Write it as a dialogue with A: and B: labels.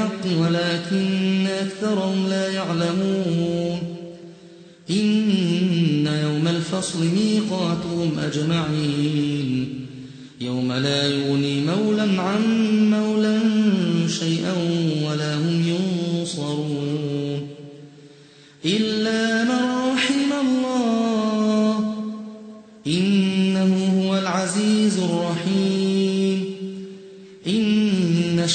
A: بالحق ولكن أكثرهم لا يعلمون. إن يوم الفصل ميقاتهم أجمعين. يوم لا يغني مولا عن مولا شيئا ولا هم ينصرون. إلا